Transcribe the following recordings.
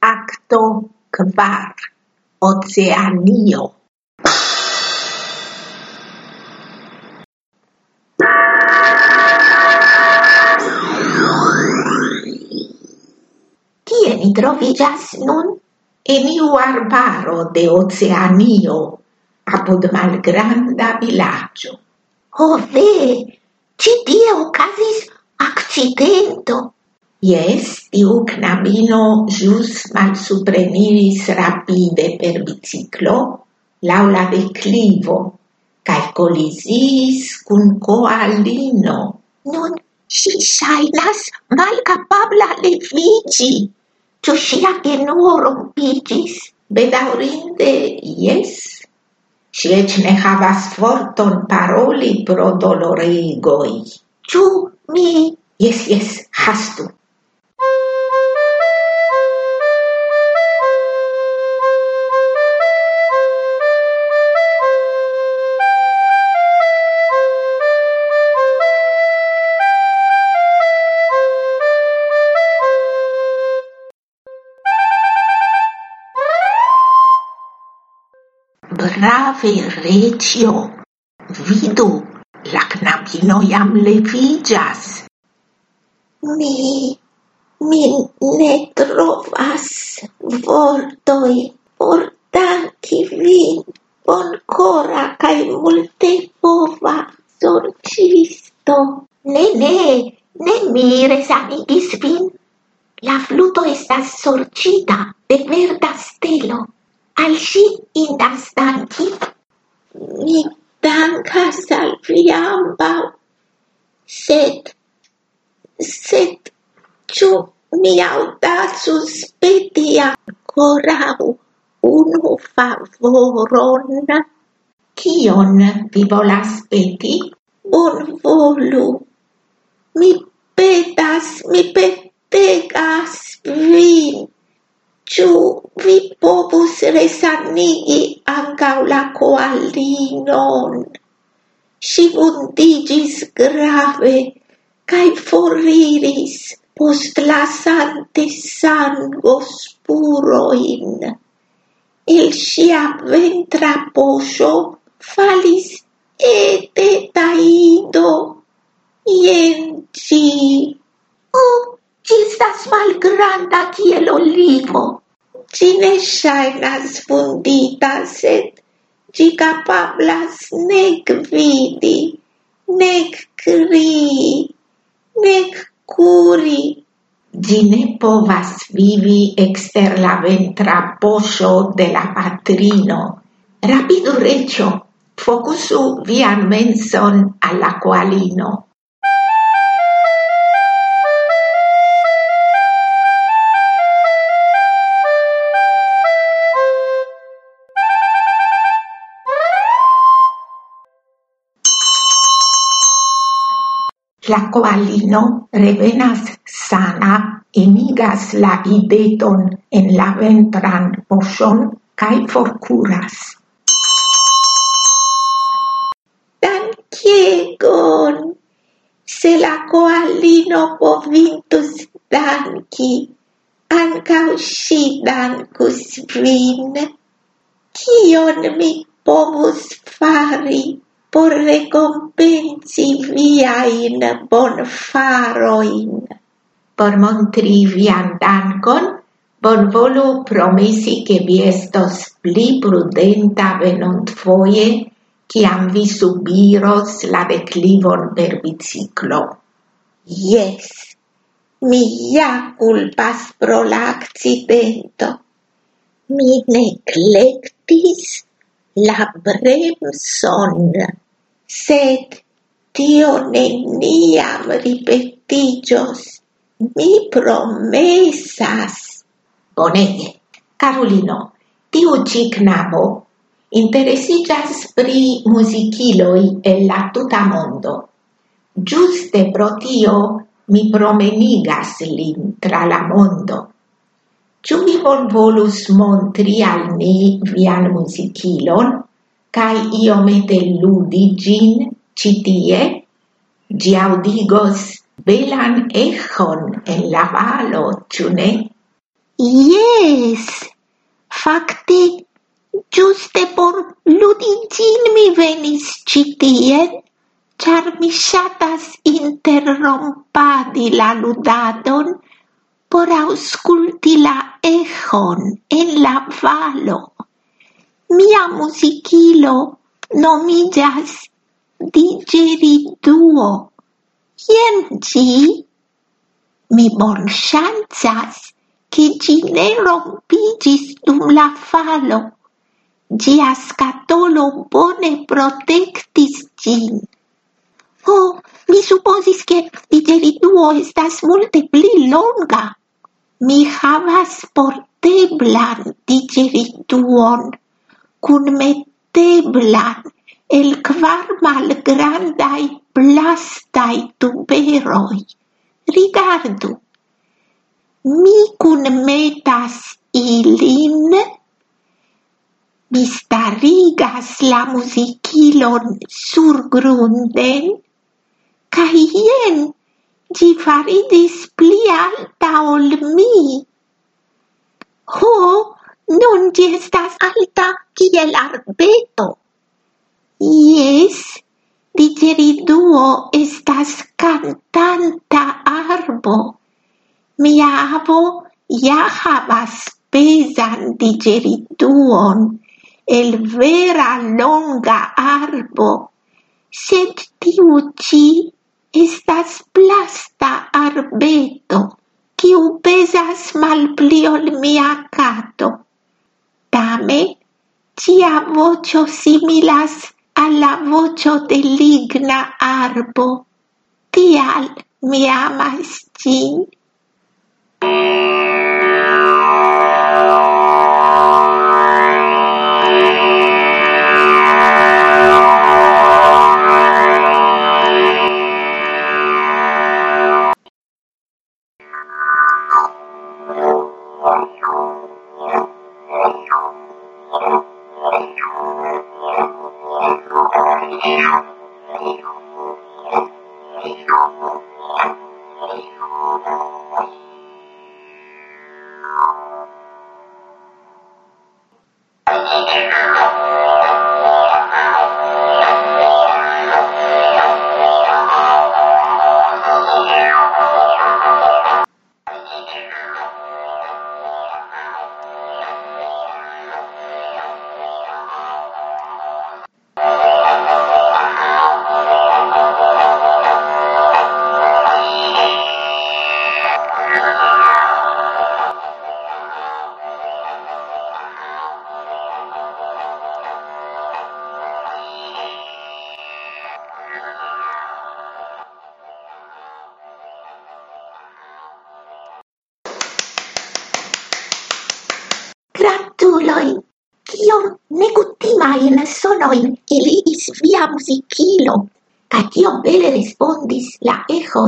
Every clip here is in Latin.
acto quar Oceanio Kie ni troviĝas nun? En iu arbaro de Oceanio apud malgranda vilaggio. Ho ve! Ci tie ocasis accidento. Yes, tiu knabino jus malsupreniris rapide per biciclo laula declivo, cae colisiis cun coalino. Nun si shainas malcapabla levigi, Tu sia genuo rompigis, bedaurinde yes. Si ec ne havas forton paroli pro doloregoi. Ciu mi, yes, yes, hastu, grave recio. Vidu, la knabino jam levigas. Mi, mi ne trovas vortoi por danki vin, bon cora cae multe pova sorcisto. Ne, ne, ne mi resanigis vin. La fluto estas sorcita de verda stelo al si indas danki. Mi dankas al vi ambau, sed, sed, ciu mi aŭdasus peti ankoraŭ unu favoron? Kion vi volas peti? Bonvolu, mi petas, mi petegas vin. Ciu vi povus resanigi ancau la coalinon. Si vundigis grave, cae foriris post lasante sango spuroin. Il sia ventra posho falis ete taido, ien malgranda kiel olivo. Ci ne shainas fundita, sed ci capablas nec vidi, nec crii, nec curi. Ĝi ne povas vivi exter la ventra posho de la patrino. Rapidu, reĝo, focusu vian menson alla qualino. la coalino revenas sana, enigas la ideton en la ventran poŝon kaj forcuras. Dankegon! Se la coalino povintus danki, ancau si dankus vin. Cion mi povus fari? por recompensi viain bonfaroin. Por montri vian dankon, bonvolu promesi che vi estos pli prudenta venontfoie ciam vi subiros la declivon per biciclo. Yes, mi ja culpas pro l'accidento. Mi neglectis la bremson sed tio neniam ripetigios. Mi promesas. Bonege. Carulino, tiu ci knabo interesigas pri musiciloi el la tuta mondo. Giuste pro tio mi promenigas lin tra la mondo. Ciu vi bonvolus montri al ni vian musicilon? cae iomete ludi gin citie, gi audigos belan echon en la valo, ciu ne? Yes, facte, giuste por ludi gin mi venis citien, char mi shatas interrompadi la ludadon, por ausculti la echon en la valo. Mia musicilo nomigas digeriduo. Ien ci? Mi bonŝancas che ci ne rompigis dum la falo. Gia scatolo bone protectis ĝin. Ho, oh, mi supposis ke digeriduo estas multe pli longa. Mi havas porteblan digeriduon kunmeteblan el kvar malgrandaj plastai tuberoi. Rigardu, mi kunmetas ilin, mi starigas la musicilon sur grunden, ca hien gi faridis pli alta ol mi. Ho, Nun ĝi estas alta kiel arbeto. Yes, diceriduo estas cantanta arbo. Mia avo ja havas pesan digeriduon el vera longa arbo, sed tiu ci estas plasta arbeto, kiu pesas malpli ol mia cato. Tame tia voĉo similas al la voĉo de ligna arbo, tial mi amas ĝin. now. nekutimajn sonojn eliris via musicilo, kaj tiom bele respondis la echo.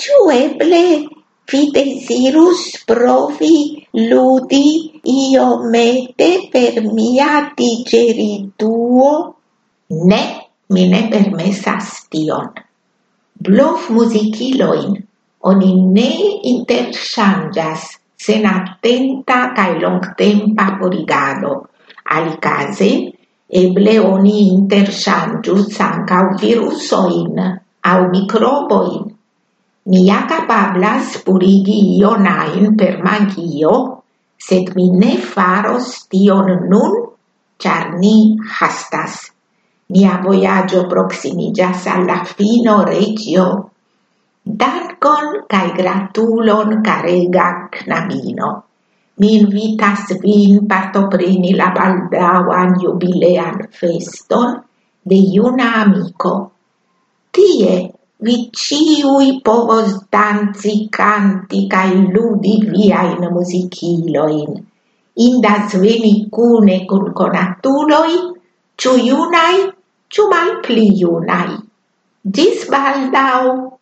Ciu eble vi desirus provi ludi iomete per mia digeriduo? Ne, mi ne permessas tion. Blof muzikiloin oni ne interchangas sen attenta cae longtempa tempa Alicase, eble oni interchangius ancau virusoin au microboin. Mi ja kapablas purigi ionain per magio, sed mi ne faros tion nun, char ni hastas. Mia voyaggio proximigas alla fino regio. Dankon kai gratulon, carega knabino! mi invitas vin partopreni la baldauan jubilean feston de iuna amico. Tie vi ciui povos danzi, canti, cae ludi via in musiciloin. Indas veni cune cun conatuloi, ciu iunai, ciu mal pli iunai. Gis baldau!